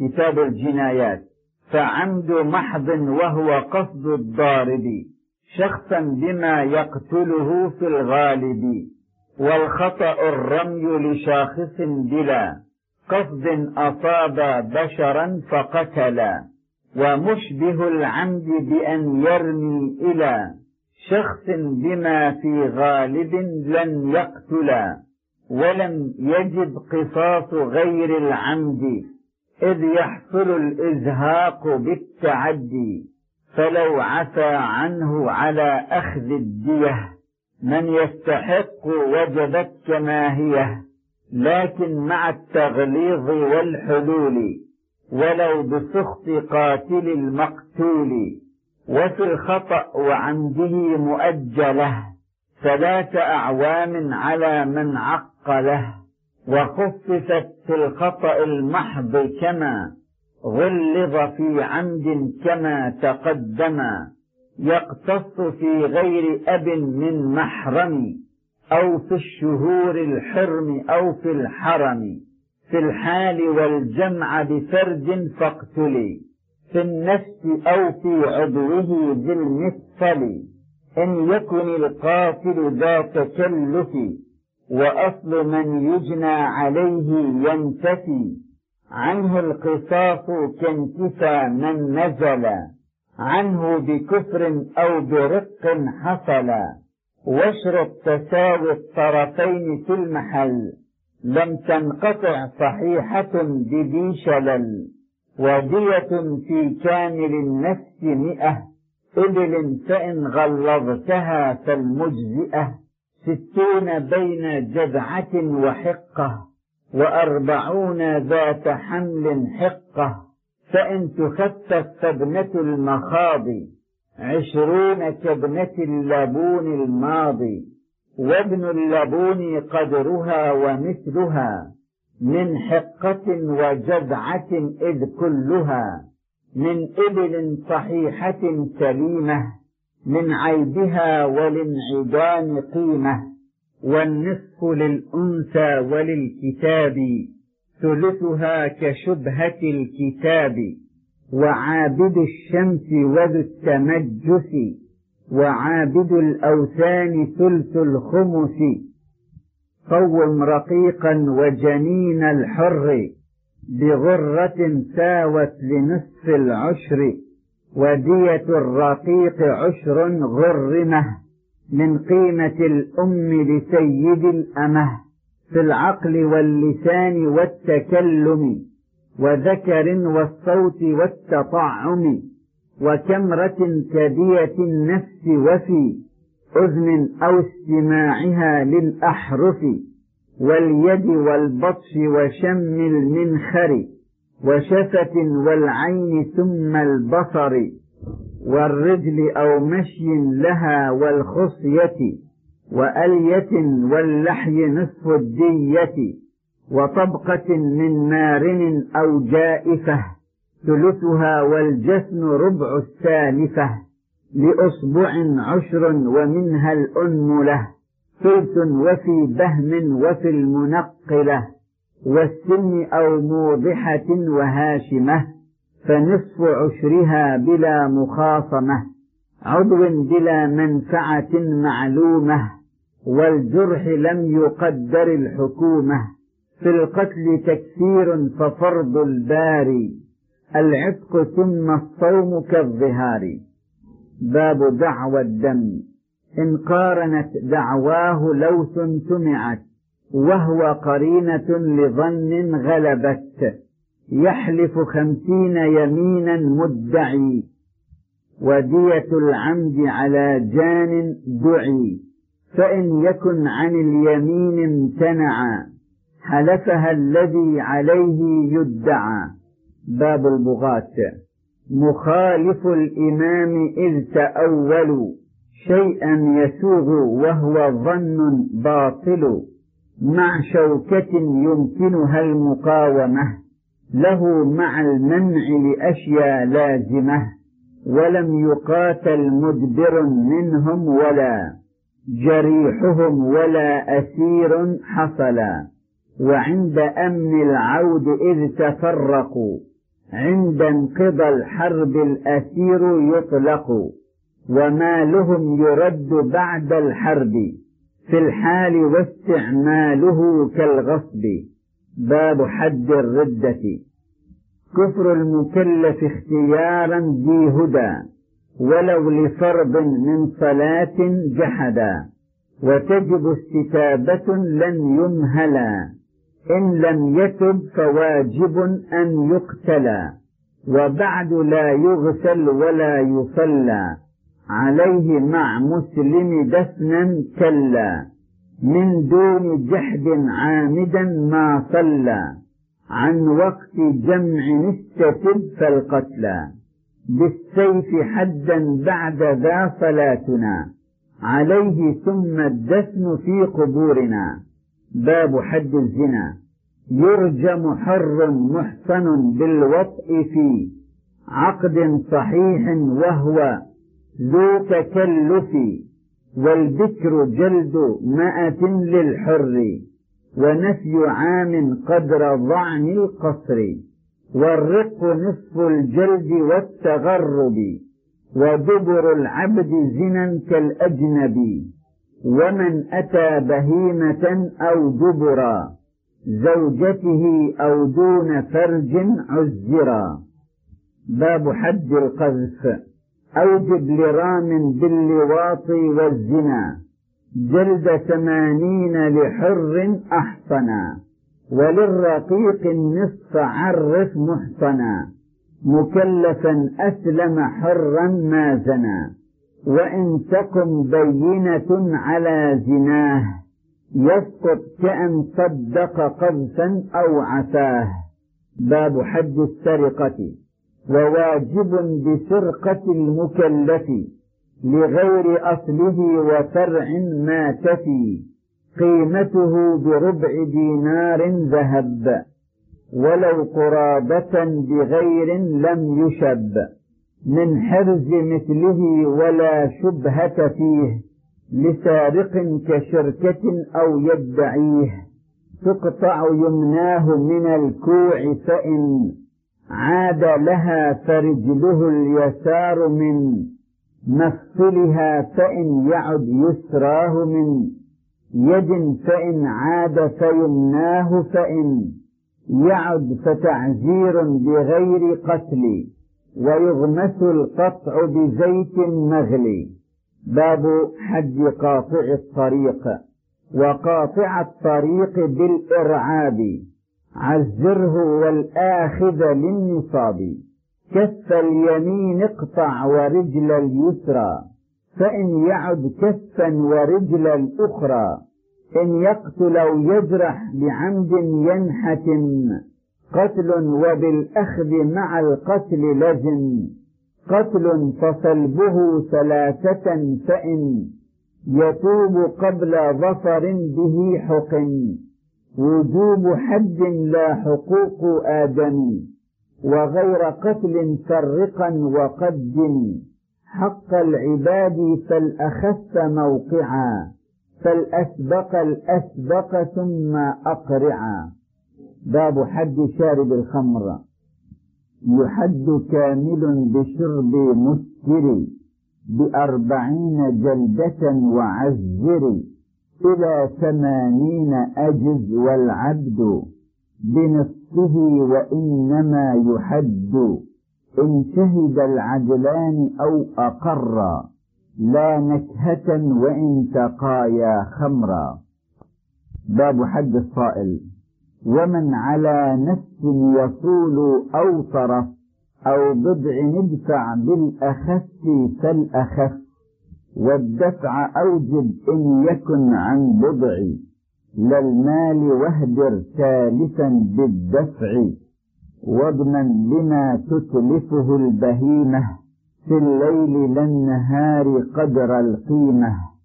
كتاب الجنايات. فعمد محض وهو قصد الضارب شخصا بما يقتله في الغالب. والخطأ الرمي لشاخص بلا قصد أصاب بشرا فقتلا. ومشبه العمد بأن يرمي إلى شخص بما في غالب لن يقتلا. ولم يجب قصاص غير العمد. إذ يحصل الإزهاق بالتعدي فلو عفى عنه على أخذ الدية. من يستحق وجبت كما هي لكن مع التغليظ والحلول. ولو بسخط قاتل المقتول وفي الخطأ وعمده مؤجلة. ثلاث أعوام على من عقله. وخففت في الخطأ المحض كما غلظ في عمد كما تقدم يقتص في غير أب من محرم أو في الشهور الحرم أو في الحرم في الحال والجمع بفرد فاقتلي في النفس أو في عضوه ذي المثل إن يكن القاتل ذا تكلف. وأصل من يجنى عليه ينتفي. عنه القصاص كانتفى من نزل. عنه بكفر أو برق حصل. واشرط تساوي الطرفين في المحل. لم تنقطع صحيحة بذي شلل. ودية في كامل النفس مئة. إبل فإن غلظتها فالمجزئة. ستون بين جذعة وحقة وأربعون ذات حمل حقة. فإن تخفف فابنة المخاض عشرون كابنة اللبون الماضي. وابن اللبون قدرها ومثلها من حقة وجذعة إذ كلها. من إبل صحيحة سليمة من عيبها ولانعدام قيمة والنصف للأنثى وللكتاب ثلثها كشبهة الكتاب وعابد الشمس وذو التمجس وعابد الأوثان ثلث الخمس. قوم رقيقا وجنين الحر بغرة ساوت لنصف العشر. ودية الرقيق عشر غرمة من قيمة الأم لسيد الأمة في العقل واللسان والتكلم وذكر والصوت والتطعم وكمرة كدية النفس وفي أذن أو استماعها للأحرف واليد والبطش وشم المنخر وشفة والعين ثم البصر والرجل أو مشي لها والخصية وألية واللحي نصف الدية وطبقة من مارن أو جائفة ثلثها والجسن ربع السالفة لأصبع عشر ومنها الأنملة ثلث وفي بهم وفي المنقلة والسن أو موضحة وهاشمة فنصف عشرها بلا مخاصمة عضو بلا منفعة معلومة والجرح لم يقدر الحكومة. في القتل تكثير ففرض الباري العتق ثم الصوم كالظهار. باب دعوى الدم إن قارنت دعواه لوث سمعت وهو قرينة لظن غلبت يحلف خمسين يمينا مدعي ودية العمد على جان دعي فإن يكن عن اليمين امتنعا حلفها الذي عليه يدعى. باب البغاة. مخالف الإمام إذ تأولوا شيئا يسوغ وهو ظن باطل. مع شوكة يمكنها المقاومة له مع المنع لأشياء لازمة ولم يقاتل مدبر منهم ولا جريحهم ولا أسير حصلا. وعند أمن العود إذ تفرقوا عند انقضى الحرب الأسير يطلق ومالهم يرد بعد الحرب. في الحال واستعماله كالغصب. باب حد الردة. كفر المكلف اختيارا ذي هدى ولو لفرض من صلاة جحدا. وتجب استتابة لن يمهلا إن لم يتب فواجب أن يقتلى وبعد لا يغسل ولا يصلى. عليه مع مسلم دفنا كلا من دون جحد عامدا ما صلى عن وقت جمع استتب فالقتلى. بالسيف حدا بعد ذا صلاتنا عليه ثم الدفن في قبورنا. باب حد الزنا يرجم حر محصن بالوطء في عقد صحيح وهو ذو تكلف والبكر جلد مائة للحر ونفي عام قدر ضعن القصر والرق نصف الجلد والتغرب ودبر العبد زنا كالأجنبي ومن أتى بهيمة أو دبرا زوجته أو دون فرج عزرا. باب حد القذف. أوجب لرام باللواط والزنا جلد ثمانين لحر أحصنا وللرقيق النصف عرف محصنا مكلفا أسلم حرا ما زنا وإن تكن بينة على زناه يسقط كأن صدق قذفا أو عفاه باب حد السرقة. وواجب بسرقة المكلف لغير أصله وفرع ما تفي. قيمته بربع دينار ذهب ولو قرابة بغير لم يشب. من حرز مثله ولا شبهة فيه لسارق كشركة أو يدعيه. تقطع يمناه من الكوع فإن عاد لها فرجله اليسار من مفصلها فإن يعد يسراه من يد فإن عاد فيمناه فإن يعد فتعزير بغير قتل ويغمس القطع بزيت مغلي. باب حج قاطع الطريق وقاطع الطريق بالإرعاب. عزره والآخذ للنصاب. كف اليمين اقطع ورجل اليسرى. فإن يعد كفا ورجل الأخرى. إن يقتل أو يجرح بعمد ينحتم. قتل وبالأخذ مع القتل لزم. قتل فصلبه ثلاثة فإن. يتوب قبل ظفر به حقن وجوب حد لا حقوق آدم وغير قتل فرقا وقدم. حق العباد فالأخف موقعا فالأسبق الأسبق ثم أقرعا. باب حد شارب الخمر. يحد كامل بشرب مسكر بأربعين جلدة وعزر. إلى ثمانين أجز والعبد بنصفه وإنما يحد. إن شهد العدلان أو أقرا لا نكهة وإن تقايا خمرا. باب حد الصائل. ومن على نفس يصول أو طرف أو بضع ادفع بالأخف فالأخف. والدفع أوجب إن يكن عن بضع. للمال واهدر ثالثا بالدفع. واضمن لما تتلفه البهيمة. في الليل للنهار قدر القيمة.